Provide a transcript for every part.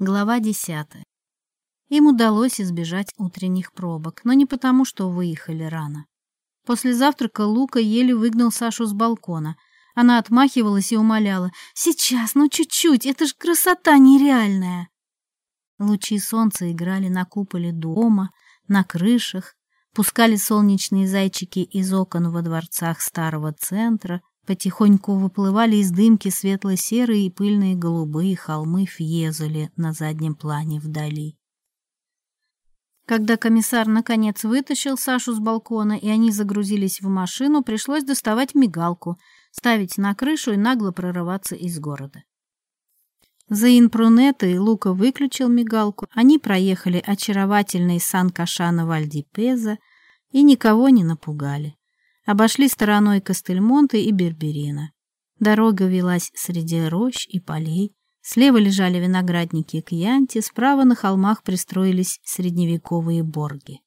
Глава 10. Им удалось избежать утренних пробок, но не потому, что выехали рано. После завтрака Лука еле выгнал Сашу с балкона. Она отмахивалась и умоляла. «Сейчас, ну чуть-чуть, это ж красота нереальная!» Лучи солнца играли на куполе дома, на крышах, пускали солнечные зайчики из окон во дворцах старого центра — Потихоньку выплывали из дымки светло-серые и пыльные голубые холмы Фьезули на заднем плане вдали. Когда комиссар наконец вытащил Сашу с балкона, и они загрузились в машину, пришлось доставать мигалку, ставить на крышу и нагло прорываться из города. Заин Прунета и Лука выключил мигалку. Они проехали очаровательный Сан-Кашана Вальдипеза и никого не напугали. Обошли стороной Костельмонта и Берберина. Дорога велась среди рощ и полей. Слева лежали виноградники и кьянти, справа на холмах пристроились средневековые борги.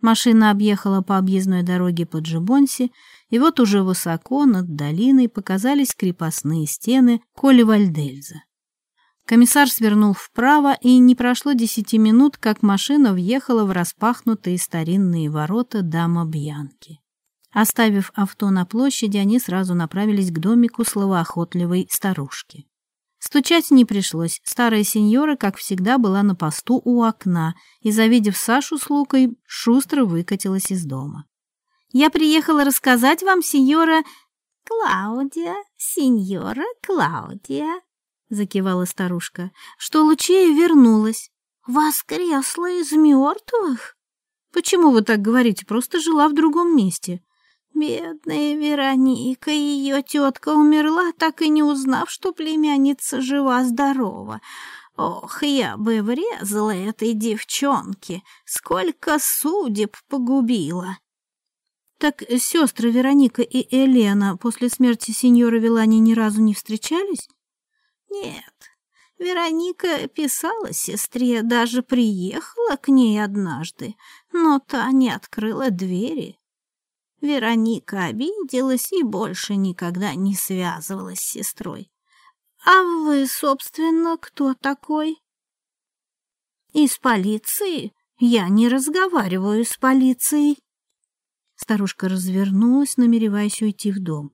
Машина объехала по объездной дороге по Джибонси, и вот уже высоко над долиной показались крепостные стены Коли Вальдельза. Комиссар свернул вправо, и не прошло десяти минут, как машина въехала в распахнутые старинные ворота дама Бьянки. Оставив авто на площади, они сразу направились к домику словоохотливой старушки. Стучать не пришлось. Старая сеньора, как всегда, была на посту у окна и, завидев Сашу с Лукой, шустро выкатилась из дома. «Я приехала рассказать вам, сеньора...» «Клаудия, сеньора Клаудия», — закивала старушка, — «что Лучея вернулась». «Воскресла из мертвых?» «Почему вы так говорите? Просто жила в другом месте». Бедная Вероника, ее тетка умерла, так и не узнав, что племянница жива-здорова. Ох, я бы врезала этой девчонке, сколько судеб погубила. Так сестры Вероника и Елена после смерти сеньора Вилани ни разу не встречались? Нет, Вероника писала сестре, даже приехала к ней однажды, но та не открыла двери. Вероника обиделась и больше никогда не связывалась с сестрой. «А вы, собственно, кто такой?» «Из полиции? Я не разговариваю с полицией». Старушка развернулась, намереваясь уйти в дом.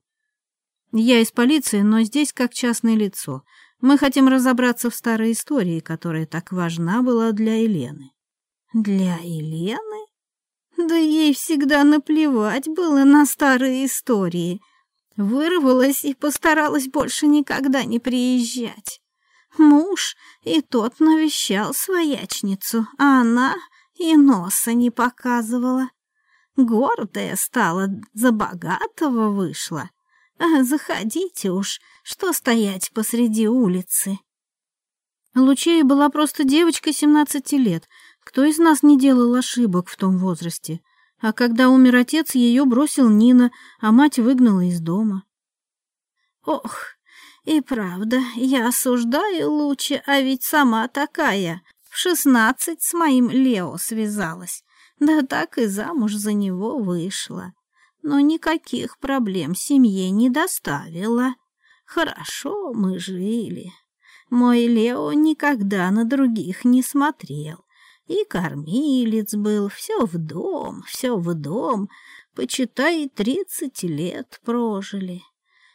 «Я из полиции, но здесь как частное лицо. Мы хотим разобраться в старой истории, которая так важна была для Елены». «Для Елены?» Да ей всегда наплевать было на старые истории. Вырвалась и постаралась больше никогда не приезжать. Муж и тот навещал своячницу, а она и носа не показывала. Гордая стала, за богатого вышла. А заходите уж, что стоять посреди улицы. Лучея была просто девочка семнадцати лет — кто из нас не делал ошибок в том возрасте? А когда умер отец, ее бросил Нина, а мать выгнала из дома. Ох, и правда, я осуждаю лучше, а ведь сама такая. В шестнадцать с моим Лео связалась, да так и замуж за него вышла. Но никаких проблем семье не доставила. Хорошо мы жили. Мой Лео никогда на других не смотрел. И кормилец был, все в дом, все в дом, почитай, тридцать лет прожили.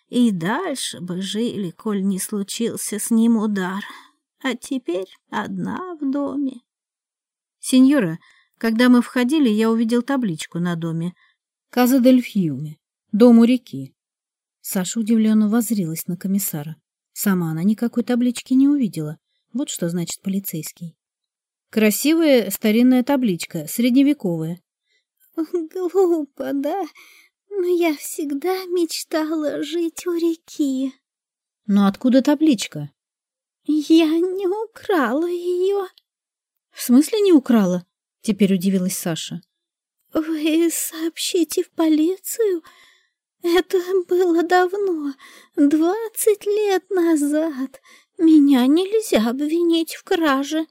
И дальше бы жили, коль не случился с ним удар. А теперь одна в доме. Сеньора, когда мы входили, я увидел табличку на доме. Каза дель Фьюме, дом у реки. Саша удивленно возрилась на комиссара. Сама она никакой таблички не увидела. Вот что значит полицейский. Красивая старинная табличка, средневековая. Глупо, да? Но я всегда мечтала жить у реки. Но откуда табличка? Я не украла ее. В смысле не украла? Теперь удивилась Саша. Вы сообщите в полицию? Это было давно, двадцать лет назад. Меня нельзя обвинить в краже.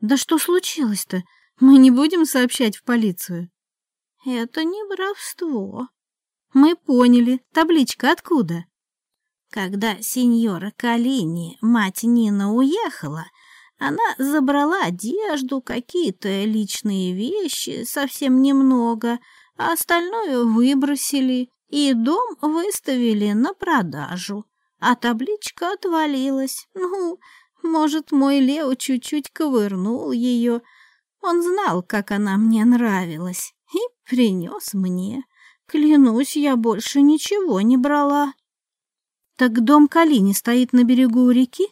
«Да что случилось-то? Мы не будем сообщать в полицию?» «Это не воровство». «Мы поняли. Табличка откуда?» Когда сеньора Калини, мать Нина, уехала, она забрала одежду, какие-то личные вещи, совсем немного, а остальное выбросили, и дом выставили на продажу. А табличка отвалилась. Ну, может, мой Лео чуть-чуть ковырнул ее. Он знал, как она мне нравилась, и принес мне. Клянусь, я больше ничего не брала. Так дом Калини стоит на берегу реки?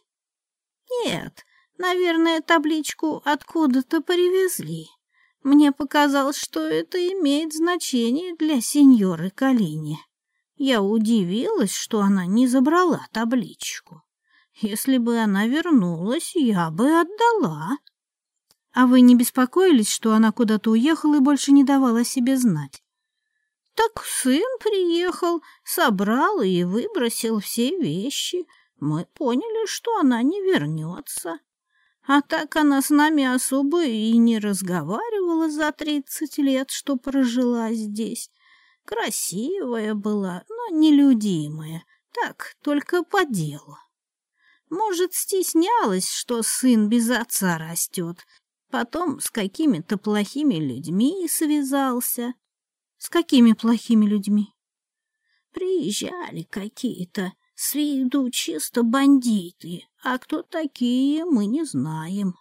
Нет, наверное, табличку откуда-то привезли. Мне показалось, что это имеет значение для сеньоры Калини. Я удивилась, что она не забрала табличку. Если бы она вернулась, я бы отдала. А вы не беспокоились, что она куда-то уехала и больше не давала себе знать? Так сын приехал, собрал и выбросил все вещи. Мы поняли, что она не вернется. А так она с нами особо и не разговаривала за тридцать лет, что прожила здесь. Красивая была, но нелюдимая. Так, только по делу. Может, стеснялась, что сын без отца растет. Потом с какими-то плохими людьми связался. С какими плохими людьми? Приезжали какие-то, с виду чисто бандиты, а кто такие, мы не знаем.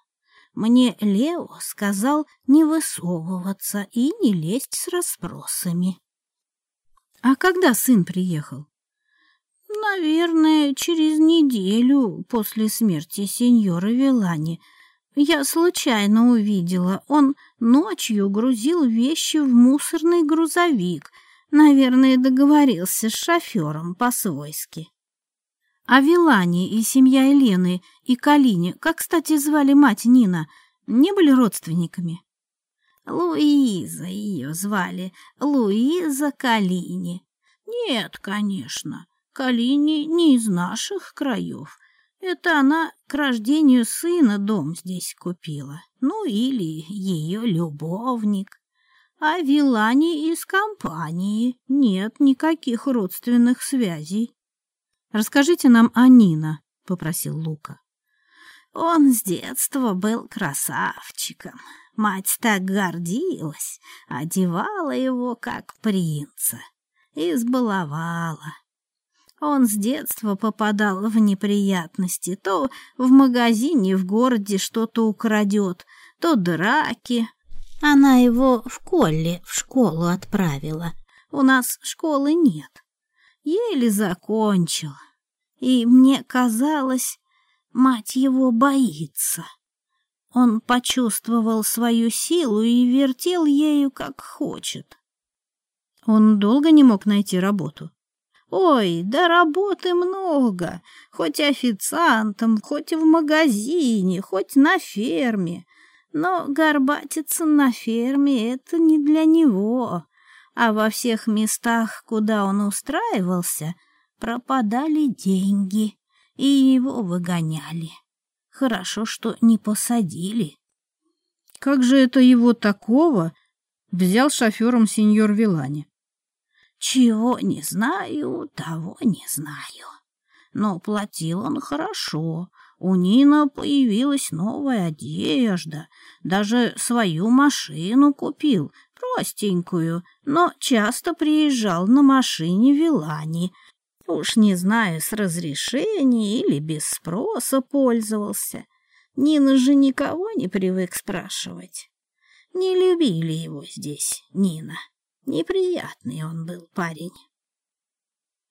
Мне Лео сказал не высовываться и не лезть с расспросами. А когда сын приехал? Наверное, через неделю после смерти сеньора Вилани. Я случайно увидела, он ночью грузил вещи в мусорный грузовик. Наверное, договорился с шофером по-свойски. А Вилани и семья Елены и Калине, как, кстати, звали мать Нина, не были родственниками? Луиза ее звали, Луиза Калини. Нет, конечно. Калини не из наших краев. Это она к рождению сына дом здесь купила, ну или ее любовник. А Вилани из компании, нет никаких родственных связей. «Расскажите нам о Нина», — попросил Лука. Он с детства был красавчиком. Мать так гордилась, одевала его как принца, избаловала. Он с детства попадал в неприятности. То в магазине в городе что-то украдет, то драки. Она его в колле в школу отправила. У нас школы нет. Еле закончил. И мне казалось, мать его боится. Он почувствовал свою силу и вертел ею, как хочет. Он долго не мог найти работу. Ой, да работы много, хоть официантом, хоть в магазине, хоть на ферме. Но горбатиться на ферме — это не для него. А во всех местах, куда он устраивался, пропадали деньги, и его выгоняли. Хорошо, что не посадили. Как же это его такого взял шофером сеньор Вилани? Чего не знаю, того не знаю. Но платил он хорошо. У Нина появилась новая одежда. Даже свою машину купил, простенькую, но часто приезжал на машине Вилани. Уж не знаю, с разрешения или без спроса пользовался. Нина же никого не привык спрашивать. Не любили его здесь, Нина. Неприятный он был парень.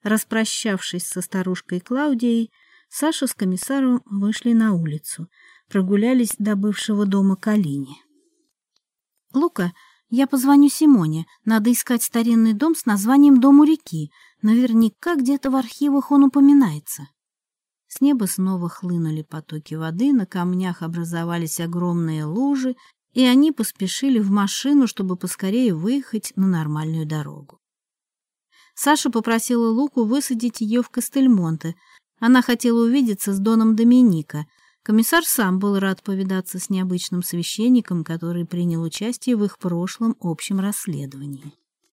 Распрощавшись со старушкой Клаудией, Саша с комиссаром вышли на улицу, прогулялись до бывшего дома Калини. «Лука, я позвоню Симоне. Надо искать старинный дом с названием «Дом у реки». Наверняка где-то в архивах он упоминается». С неба снова хлынули потоки воды, на камнях образовались огромные лужи, и они поспешили в машину, чтобы поскорее выехать на нормальную дорогу. Саша попросила Луку высадить ее в Кастельмонте. Она хотела увидеться с Доном Доминика. Комиссар сам был рад повидаться с необычным священником, который принял участие в их прошлом общем расследовании.